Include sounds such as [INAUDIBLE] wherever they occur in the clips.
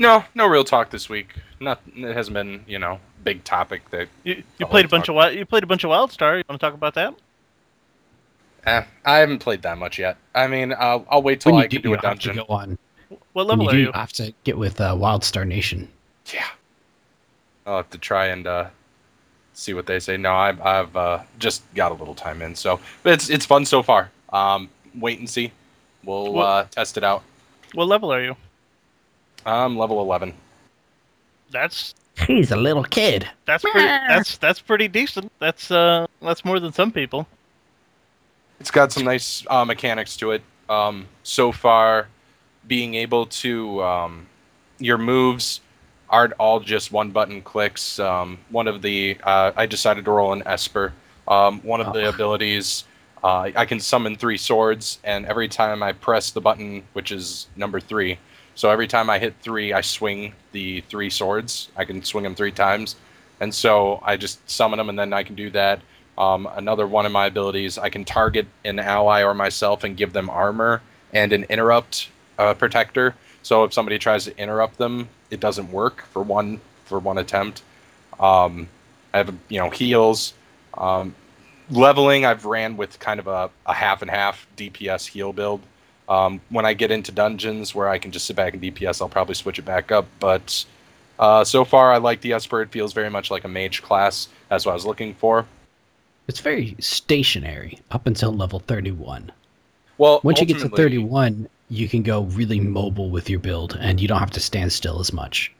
No, no real talk this week. Not it hasn't been you know big topic that. You, you played a bunch talk. of wild, you played a bunch of WildStar. You want to talk about that? Eh, I haven't played that much yet. I mean, I'll, I'll wait till when I you do, can do you a have dungeon. to go on. What When level you are do, you? you have to get with uh, WildStar Nation. Yeah, I'll have to try and uh, see what they say. No, I've, I've uh, just got a little time in, so but it's it's fun so far. Um, wait and see. We'll Well- uh, test it out. What level are you? I'm level 11. That's He's a little kid. that's pretty that's that's pretty decent. That's uh that's more than some people. It's got some nice uh, mechanics to it. Um, so far, being able to um, your moves aren't all just one button clicks. Um, one of the uh, I decided to roll an Esper. Um, one of the Oh. abilities uh, I can summon three swords, and every time I press the button, which is number three, so every time I hit three, I swing the three swords. I can swing them three times, and so I just summon them, and then I can do that. Um, another one of my abilities, I can target an ally or myself and give them armor and an interrupt uh, protector. So if somebody tries to interrupt them, it doesn't work for one for one attempt. Um, I have you know heals. Um, leveling, I've ran with kind of a, a half and half DPS heal build. Um, when I get into dungeons where I can just sit back and DPS, I'll probably switch it back up. But uh, so far, I like the Esper. It feels very much like a mage class. That's what I was looking for. It's very stationary up until level 31. Well, Once you get to 31, you can go really mobile with your build, and you don't have to stand still as much.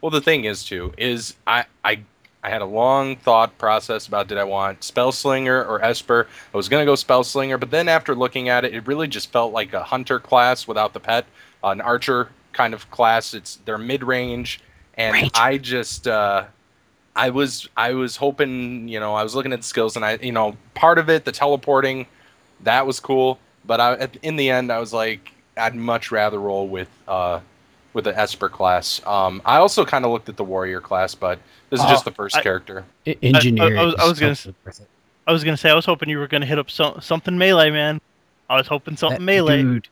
Well, the thing is, too, is I, I, I had a long thought process about did I want Spellslinger or Esper. I was gonna go Spellslinger, but then after looking at it, it really just felt like a hunter class without the pet, an archer kind of class. It's they're mid range, and Range. I just, uh, I was, I was hoping, you know, I was looking at the skills, and I, you know, part of it, the teleporting, that was cool, but I, at- in the end, I was like, I'd much rather roll with. Uh, with the Esper class. Um, I also kind of looked at the warrior class, but this is Oh, just the first I- character. I- engineer. I was- I was gonna totally worth it. I was gonna say I was hoping you were gonna hit up some, something melee, man. I was hoping something That melee. Dude,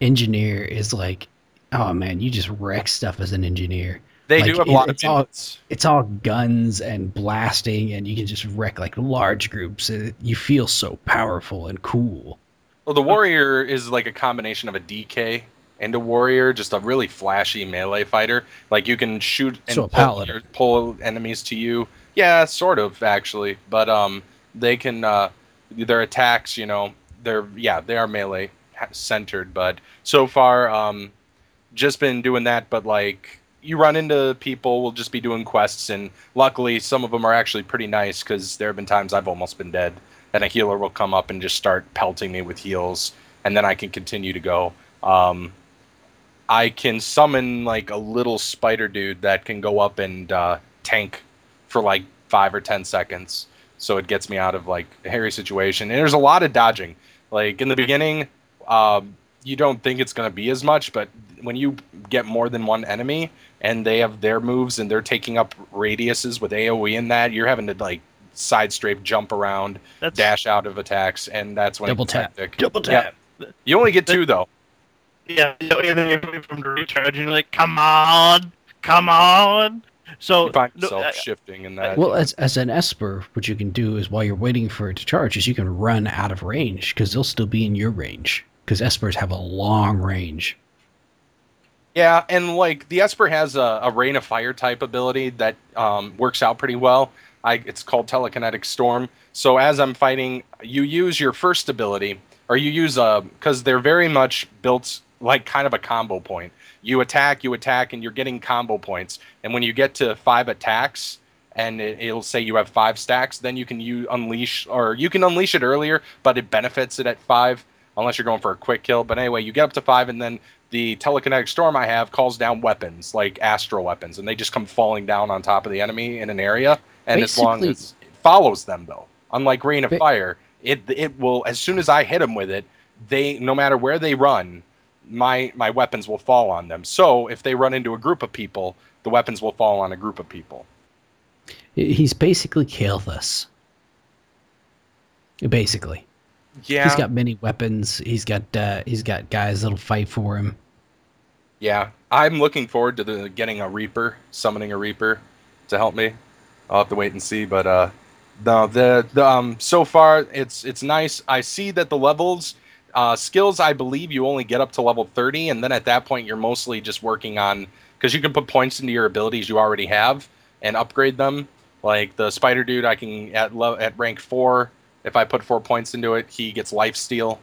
engineer is like, oh man, you just wreck stuff as an engineer. They Like, do have a it- lot of it's all- It's all guns and blasting, and you can just wreck like large groups. Uh, You feel so powerful and cool. Well, the warrior is like a combination of a DK and a warrior, just a really flashy melee fighter. Like you can shoot and So pull, pull enemies to you. Yeah, sort of actually, but um, they can uh, their attacks. You know, they're yeah they are melee centered, but so far um, just been doing that. But like you run into people, we'll just be doing quests, and luckily some of them are actually pretty nice because there have been times I've almost been dead, and a healer will come up and just start pelting me with heals, and then I can continue to go. Um, I can summon like a little spider dude that can go up and uh, tank for like five or ten seconds, so it gets me out of like a hairy situation. And there's a lot of dodging. Like in the beginning, um, you don't think it's going to be as much, but when you get more than one enemy and they have their moves and they're taking up radiuses with AOE in that, you're having to like side strafe, jump around, That's dash out of attacks, and that's when Double tap. hectic. double Yeah. tap. You only get two though. Yeah, you know, and then you're coming from the recharge, and you're like, "Come on, come on." So You find no, yourself I- shifting in that. Well, as as an esper, what you can do is while you're waiting for it to charge, is you can run out of range because they'll still be in your range. Because espers have a long range. Yeah, and like the Esper has a, a rain of fire type ability that um, works out pretty well. I, it's called telekinetic storm. So as I'm fighting, you use your first ability, or you use a because they're very much built like kind of a combo point. You attack, you attack, and you're getting combo points. And when you get to five attacks, and it, it'll say you have five stacks, then you can you unleash, or you can unleash it earlier, but it benefits it at five unless you're going for a quick kill. But anyway, you get up to five, and then the telekinetic storm I have calls down weapons like astral weapons, and they just come falling down on top of the enemy in an area. And as long as it follows them, though, unlike rain of fire, it it will as soon as I hit them with it, they no matter where they run, my my weapons will fall on them. So if they run into a group of people, the weapons will fall on a group of people. He's basically Kael'thas. Basically, Yeah, he's got many weapons. He's got uh, he's got guys that'll fight for him. Yeah, I'm looking forward to the getting a Reaper, summoning a Reaper to help me. I'll have to wait and see, but uh, no, the the um so far it's it's nice. I see that the levels, uh, skills I believe you only get up to level 30, and then at that point you're mostly just working on because you can put points into your abilities you already have and upgrade them. Like the spider dude, I can at lo- at rank four. If I put four points into it, he gets life steal.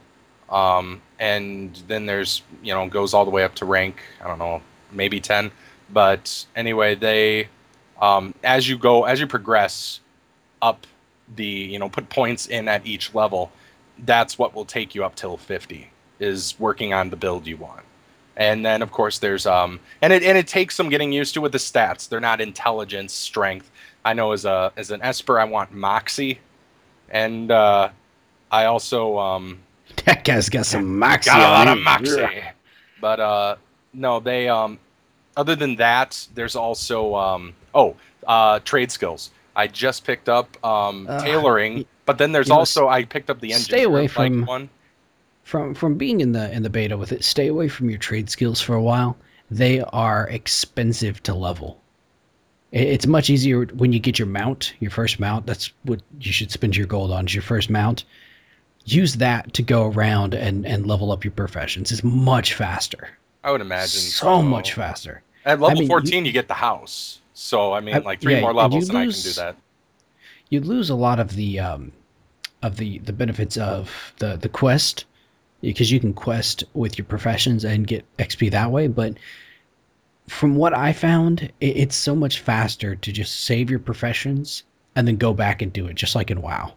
Um, and then there's you know goes all the way up to rank I don't know maybe ten. But anyway, they um, as you go as you progress up the you know put points in at each level, that's what will take you up till fifty is working on the build you want. And then of course there's um and it and it takes some getting used to with the stats. They're not intelligence, strength. I know as a as an Esper I want Moxie, and uh, I also um That guy's got some [LAUGHS] moxie. got a lot of moxie. But uh, no, they um, other than that, there's also um, oh, uh, trade skills. I just picked up um, Uh, tailoring, but then there's you know, also I picked up the engine. stay away from- one. From from being in the in the beta with it, stay away from your trade skills for a while. They are expensive to level. It's much easier when you get your mount, your first mount. That's what you should spend your gold on. Is your first mount. Use that to go around and and level up your professions. It's much faster. I would imagine so much faster. At level mean, 14, you, get the house. So I mean, I- like three yeah, more and you levels, and I can do that. You'd lose a lot of the um, of the the benefits of the the quest because you can quest with your professions and get XP that way. But from what I found, it, it's so much faster to just save your professions and then go back and do it, just like in WoW.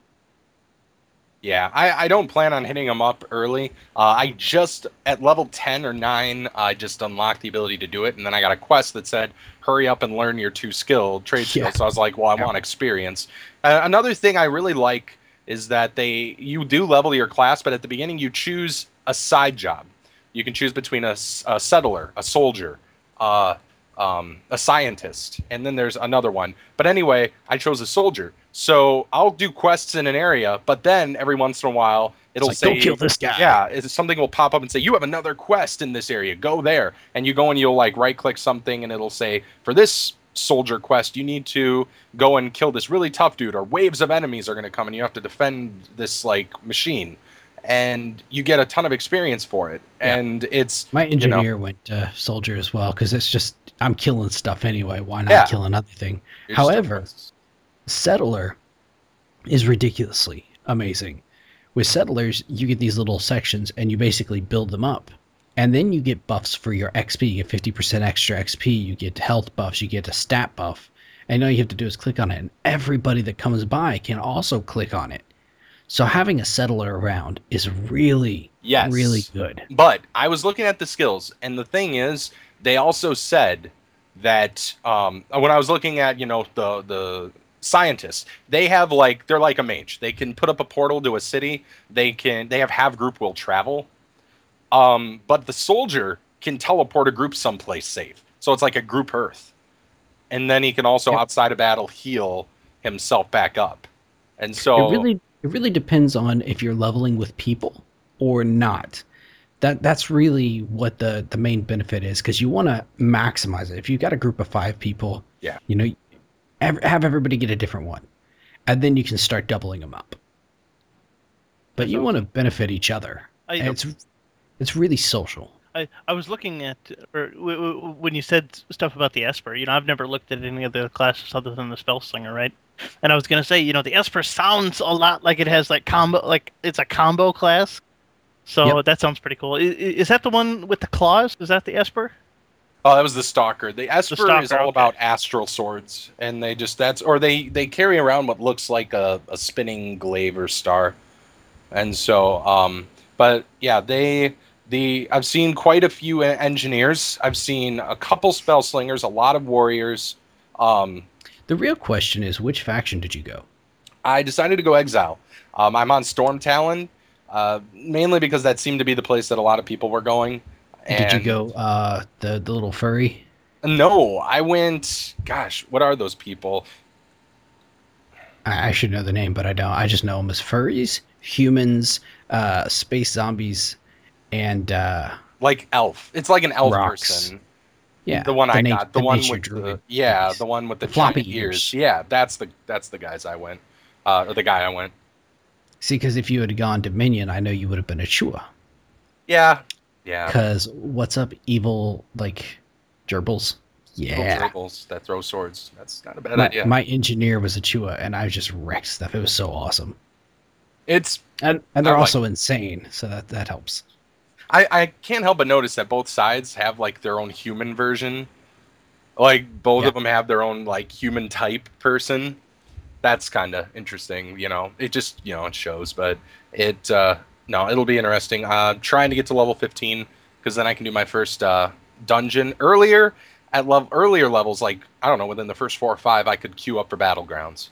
Yeah, I, I don't plan on hitting them up early. Uh, I just at level ten or nine, I just unlocked the ability to do it, and then I got a quest that said, "Hurry up and learn your two skill trade Yeah. So I was like, "Well, I Yeah. want experience." Uh, another thing I really like is that they you do level your class, but at the beginning you choose a side job. You can choose between a settler, a soldier, uh, um, a scientist, and then there's another one. But anyway, I chose a soldier. So I'll do quests in an area, but then every once in a while it'll like, say, "Go kill this guy." Yeah, something will pop up and say, "You have another quest in this area. Go there." And you go and you'll like right click something, and it'll say, "For this soldier quest, you need to go and kill this really tough dude, or waves of enemies are going to come, and you have to defend this like machine." And you get a ton of experience for it, Yeah. and it's My You know. engineer went uh, soldier as well because it's just I'm killing stuff anyway. Why not Yeah. kill another thing? you're However, Settler is ridiculously amazing. With Settlers, you get these little sections and you basically build them up. And then you get buffs for your XP. You get 50% extra XP. You get health buffs. You get a stat buff. And all you have to do is click on it. And everybody that comes by can also click on it. So having a Settler around is really, yes, really good. But I was looking at the skills, and the thing is, they also said that um, when I was looking at you know the the scientists, they have like they're like a mage. They can put up a portal to a city. They can they have have group will travel. Um, but the soldier can teleport a group someplace safe. So it's like a group Earth, and then he can also Yep. outside of battle heal himself back up. And so it really it really depends on if you're leveling with people or not that that's really what the the main benefit is because you want to maximize it if you've got a group of five people Yeah. you know ev- have everybody get a different one and then you can start doubling them up but you want to benefit each other I, it's it's really social I, I was looking at, or w- w- when you said stuff about the Esper, you know, I've never looked at any of the classes other than the Spell Slinger, right? And I was gonna say, you know, the Esper sounds a lot like it has like combo, like it's a combo class. So that sounds pretty cool. Is, is that the one with the claws? Is that the Esper? Oh, that was the stalker. The Esper is Stalker, all okay. about astral swords, and they just that's or they they carry around what looks like a, a spinning glaive or star, and so um, but yeah, they the I've seen quite a few engineers. I've seen a couple spell slingers, a lot of warriors. Um, the real question is which faction did you go I decided to go exile. Um, I'm on Storm Talon, uh, mainly because that seemed to be the place that a lot of people were going. did you go uh the the little furry No, I went. Gosh, what are those people? I, I should know the name, but I don't. I just know them as furries, humans, uh, space zombies, and uh, like elf. It's like an elf Rocks. person. Yeah, the one I na- got, the, one with the yeah, the one with the Floppy ears. ears. Yeah, that's the that's the guys I went, uh, or the guy I went. See, because if you had gone Dominion, I know you would have been a Chua. Yeah, yeah. Because what's up, evil like gerbils? Yeah. Gerbils that throw swords. That's not a bad My, idea. my engineer was a Chua, and I just wrecked stuff. It was so awesome. it's And and they're I like- also insane, so that that helps. I, I can't help but notice that both sides have like their own human version. Like both Yeah. of them have their own like human type person. That's kind of interesting, you know. It just you know it shows, but it uh, no, it'll be interesting. Uh, trying to get to level 15 because then I can do my first uh, dungeon earlier at love earlier levels. Like I don't know, within the first four or five, I could queue up for battlegrounds.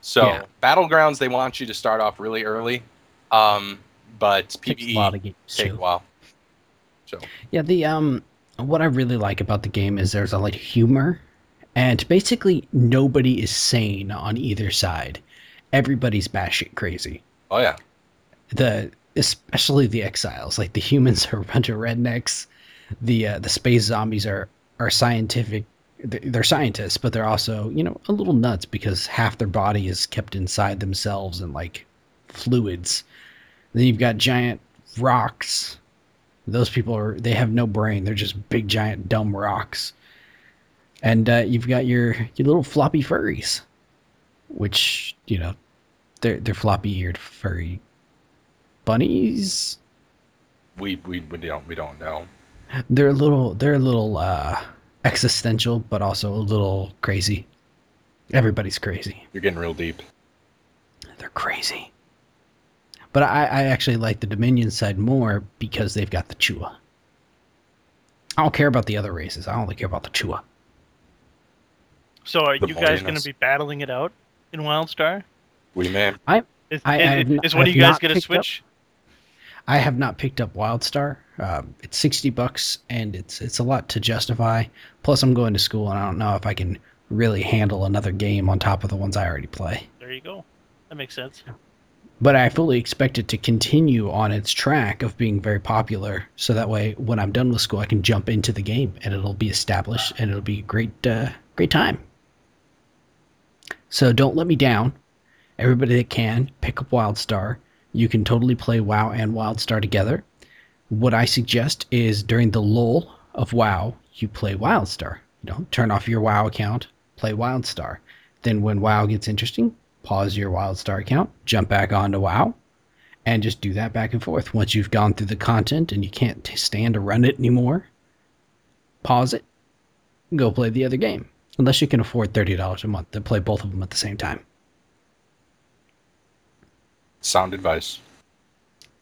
So Yeah. battlegrounds, they want you to start off really early, um, but Takes PVE a lot of games take a while. So Yeah, the um, what I really like about the game is there's a lot of humor, and basically nobody is sane on either side. Everybody's batshit crazy. oh yeah, The especially the exiles, like the humans [LAUGHS] are a bunch of rednecks. The uh, the space zombies are are scientific. They're scientists, but they're also you know a little nuts because half their body is kept inside themselves and like fluids. Then you've got giant rocks. Those people are they have no brain. They're just big giant dumb rocks. And uh, you've got your your little floppy furries which you know they're they're floppy eared furry bunnies. We we, we don't we don't know. they're a little they're a little uh existential but also a little crazy. Everybody's crazy. You're getting real deep. they're crazy but I, I actually like the Dominion side more because they've got the Chua. I don't care about the other races. I only care about the Chua. So are The you guys going to be battling it out in WildStar? We may. Is, I- is, I have n- is I one of you guys going to picked up- switch? I have not picked up WildStar. Um, it's sixty bucks, and it's it's a lot to justify. Plus, I'm going to school, and I don't know if I can really handle another game on top of the ones I already play. There you go. That makes sense. But I fully expect it to continue on its track of being very popular, so that way, when I'm done with school, I can jump into the game, and it'll be established, and it'll be a great uh, great time. So don't let me down. Everybody that can, pick up WildStar. You can totally play WoW and WildStar together. What I suggest is during the lull of WoW, you play WildStar. You know, turn off your WoW account, play WildStar. Then when WoW gets interesting, pause your WildStar account, jump back onto WoW, and just do that back and forth. Once you've gone through the content and you can't stand to run it anymore, pause it, go play the other game. Unless you can afford $30 a month to play both of them at the same time. Sound advice.